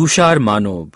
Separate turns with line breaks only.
তুষার মানব।